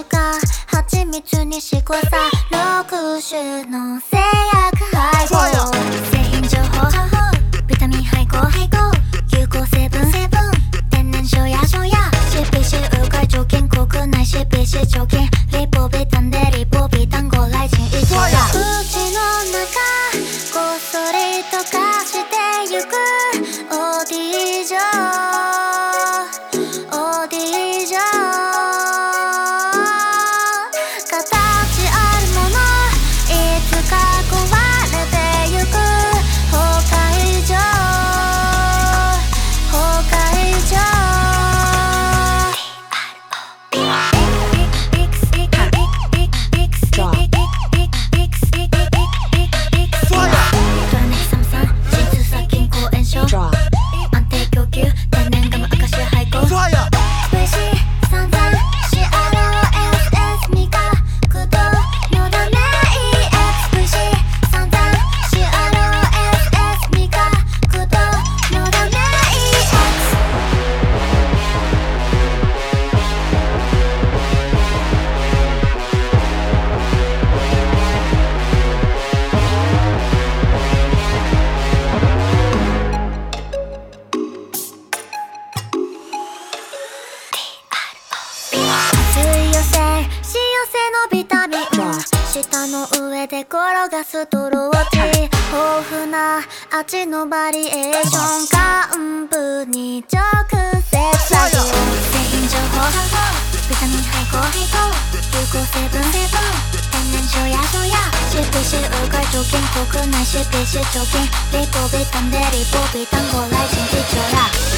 るか蜂蜜にしこさ六種の製薬配合。製品情報ビタミン配合。舌の上で転がすトローチ豊富な味のバリエーション幹部に直接作業製品情報ビタミン配合有効成分成分天然塩や塩や湿皮脂うが除菌国内湿皮脂除菌リポビタンでリポビタンご来神気象や